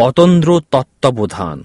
অতন্দ্র তত্ত্বাবধান